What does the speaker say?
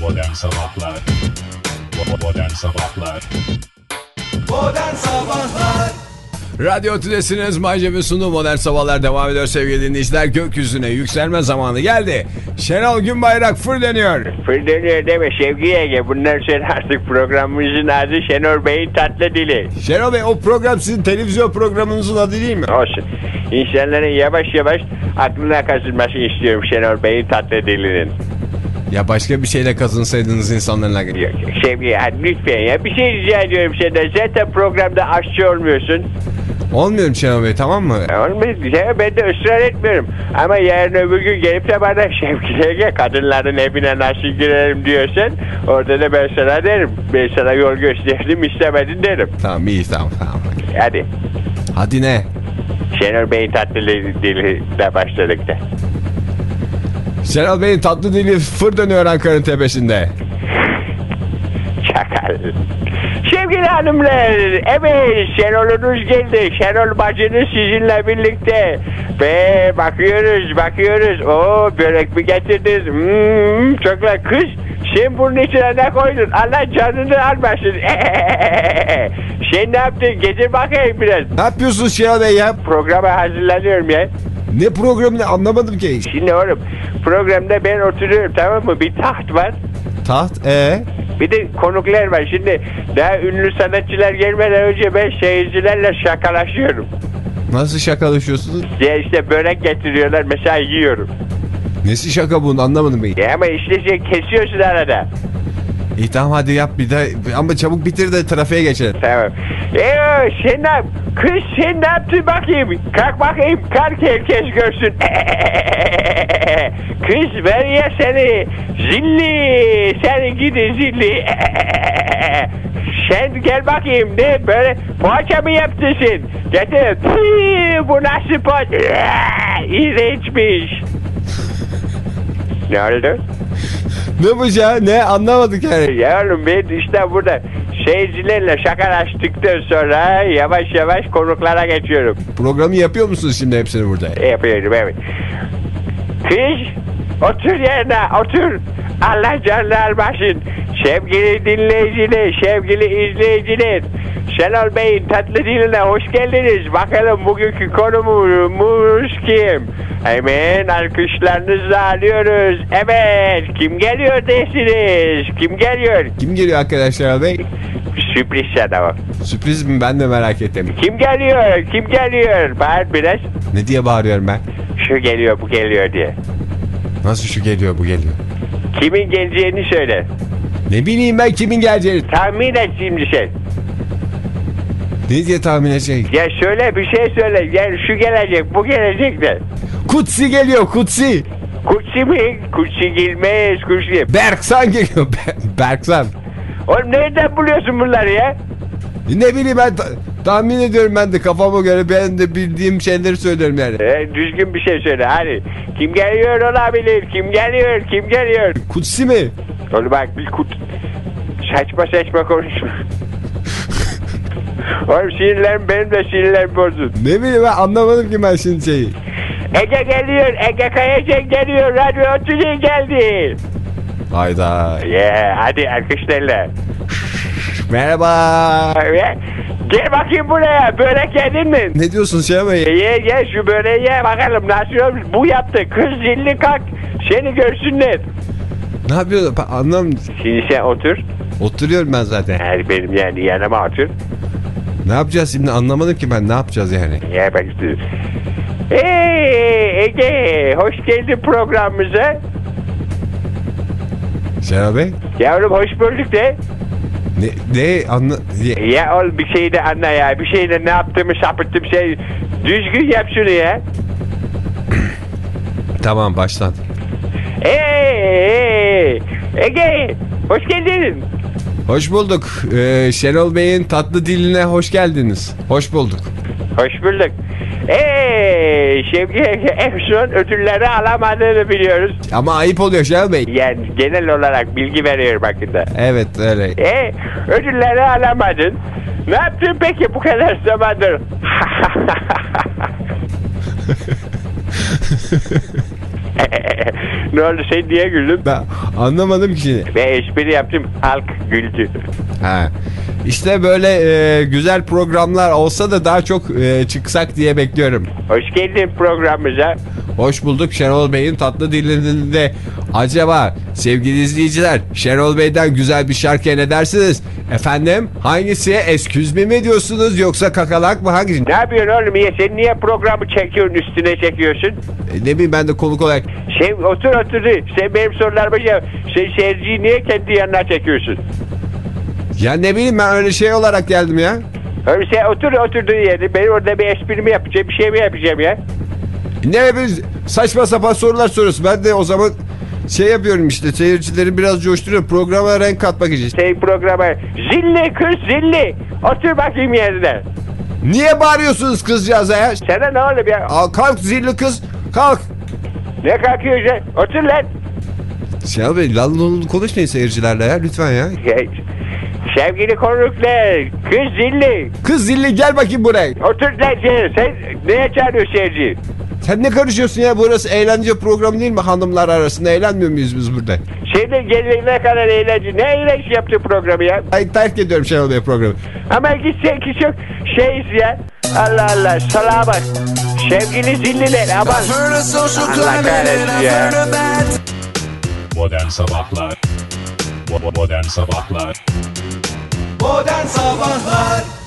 Modern Sabahlar Modern Sabahlar Modern Sabahlar Radyo Tülesi'niz Maycem'in sunduğu Modern Sabahlar devam ediyor sevgili dinleyiciler. Gökyüzüne yükselme zamanı geldi. Şenol Günbayrak fırlanıyor. Fırlanıyor deme Şevki Yenge. Bundan sonra artık programımızın adı Şenol Bey'in tatlı dili. Şenol Bey o program sizin televizyon programınızın adı değil mi? Olsun. İnsanların yavaş yavaş aklına kazınmasını istiyorum Şenol Bey'in tatlı dilinin. Ya başka bir şeyle kazınsaydınız insanların Yok, Şevki ya lütfen ya bir şey rica ediyorum senden. Zaten programda aşçı olmuyorsun. Olmuyorum Şenol Bey tamam mı? Güzel ben de ısrar etmiyorum. Ama yarın öbür gün gelip de bana Şevki Yenge kadınların evine nasıl girerim diyorsan orada da ben sana derim. Ben sana yol gösterdim istemedin derim. Tamam iyi tamam tamam. Hadi. Hadi ne? Şenol Bey'in tatlı diliyle başladık da. Şenol Bey'in tatlı dili fır dönüyor Ankara'nın tepesinde. Çakal. Sevgili hanımlar, evet Şenol'unuz geldi. Şenol bacınız sizinle birlikte. Ve bakıyoruz, bakıyoruz. O börek mi getirdiniz? Hmm, çok la kız. Sen bunun içine ne koydun? Allah canını almasın. Sen ne yaptın? Getir bakayım biraz. Ne yapıyorsun Şenol Bey ya? Programa hazırlanıyorum ya. Ne programını anlamadım ki. Şimdi oğlum programda ben oturuyorum tamam mı? Bir taht var. Taht e Bir de konuklar var. Şimdi daha ünlü sanatçılar gelmeden önce ben seyircilerle şakalaşıyorum. nasıl şakalaşıyorsunuz? Ya işte börek getiriyorlar mesela yiyorum. Nesi şaka bunun anlamadım ben. Ya ama işte şey kesiyorsun arada. İyi tamam hadi yap bir de ama çabuk bitir de trafiğe geçelim. Tamam. Eee sen ne Kız sen ne yaptın bakayım? Kalk bakayım. Kalk herkes görsün. Kız ver ya seni. Zilli. Seni gidi zilli. Sen gel bakayım ne böyle poğaça mı yaptın sen? Getir. Tüy, bu nasıl poğaça? İğrençmiş. Ne oldu? Ne bu ya? Ne anlamadık yani. Ya oğlum ben işte burada seyircilerle şakalaştıktan sonra yavaş yavaş konuklara geçiyorum. Programı yapıyor musunuz şimdi hepsini burada? Yapıyorum evet. Kız otur yerine otur. Allah canını almasın. Sevgili dinleyiciler, sevgili izleyiciler. Şenol Bey'in tatlı diline hoş geldiniz. Bakalım bugünkü konumuz kim? Hemen alkışlarınızla alıyoruz. Evet kim geliyor desiniz? Kim geliyor? Kim geliyor arkadaşlar bey? Sürpriz sana bak. Sürpriz mi ben de merak ettim. Kim geliyor? Kim geliyor? Bağır biraz. Ne diye bağırıyorum ben? Şu geliyor bu geliyor diye. Nasıl şu geliyor bu geliyor? Kimin geleceğini söyle. Ne bileyim ben kimin geleceğini. Tahmin et şimdi sen. Ne diye tahmin edecek? Ya söyle bir şey söyle. Yani şu gelecek bu gelecek de. Kutsi geliyor Kutsi. Kutsi mi? Kutsi gelmez Kutsi. Berksan geliyor. Be- Berksan. Oğlum nereden buluyorsun bunları ya? Ne bileyim ben tahmin ediyorum ben de kafama göre ben de bildiğim şeyleri söylüyorum yani. Ee, düzgün bir şey söyle hadi. Kim geliyor olabilir? Kim geliyor? Kim geliyor? Kutsi mi? Oğlum bak bir kut... Saçma saçma konuşma. Oğlum sinirlerim benim de sinirlerim bozuldu. Ne bileyim ben anlamadım ki ben şimdi şeyi. Ege geliyor. Ege Kayacan geliyor. Radyo Otuz'un geldi. Hayda. Yeah, hadi alkışlarla. Merhaba. Evet. Gel bakayım buraya. Börek yedin mi? Ne diyorsun şey Bey? Ye ye şu böreği ye bakalım nasıl olmuş. Bu yaptı. Kız zilli kalk. Seni görsünler. Ne yapıyorsun? Ben anlamadım. Şimdi sen otur. Oturuyorum ben zaten. Yani benim yani yanıma otur. Ne yapacağız şimdi anlamadım ki ben ne yapacağız yani. Ya bak işte. Hey Ege hoş geldin programımıza. Şenol Bey? Yavrum hoş bulduk de. Ne, ne anla... ye- Ya ol bir şey de anla ya. Bir şey de ne yaptığımı sapıttım şey. Düzgün yap şunu ya. Tamam baştan. Hey Ege hoş geldin. Hoş bulduk. Ee, Şenol Bey'in tatlı diline hoş geldiniz. Hoş bulduk. Hoş bulduk. Eee Şevki son ödülleri alamadığını biliyoruz. Ama ayıp oluyor Şenol Bey. Yani genel olarak bilgi veriyorum hakkında. Evet öyle. E ödülleri alamadın. Ne yaptın peki bu kadar zamandır? Ne oldu sen niye güldün? Ben anlamadım ki. Ve espri yaptım halk güldü. Ha. İşte böyle e, güzel programlar olsa da daha çok e, çıksak diye bekliyorum. Hoş geldin programımıza. Hoş bulduk Şenol Bey'in tatlı dilinde. Acaba sevgili izleyiciler Şenol Bey'den güzel bir şarkı ne dersiniz? Efendim hangisi? Esküz mi mi diyorsunuz yoksa kakalak mı hangisi? Ne yapıyorsun oğlum ya sen niye programı çekiyorsun üstüne çekiyorsun? E, ne bileyim ben de konuk olarak. Şey otur otur sen benim sorularıma. Sen seyirciyi niye kendi yanına çekiyorsun? Ya ne bileyim ben öyle şey olarak geldim ya. Öyle sen otur oturduğun yerde ben orada bir espri mi yapacağım bir şey mi yapacağım ya? Ne bir saçma sapan sorular soruyorsun. Ben de o zaman şey yapıyorum işte seyircileri biraz coşturuyorum. Programa renk katmak için. Şey programa zilli kız zilli otur bakayım yerine. Niye bağırıyorsunuz kızcağıza ya? Sana ne oğlum ya? Al, kalk zilli kız kalk. Ne kalkıyorsun? Otur lan. Şenol Bey lan lan konuşmayın seyircilerle ya lütfen ya. Şey, Sevgili konuklar kız zilli Kız zilli gel bakayım buraya. otur lan sen, sen neye çağırıyorsun seyirciyi? Sen ne karışıyorsun ya burası eğlence programı değil mi hanımlar arasında eğlenmiyor muyuz biz burada? Senin gelene kadar eğlence ne eğlence yaptı programı ya? Ay terk ediyorum Şenol Bey programı. Ama gitsen ki çok şeyiz ya. Allah Allah salağa bak. Sevgili zilliler aman. Allah kahretsin ya. Modern Sabahlar Modern Sabahlar Modern Sabahlar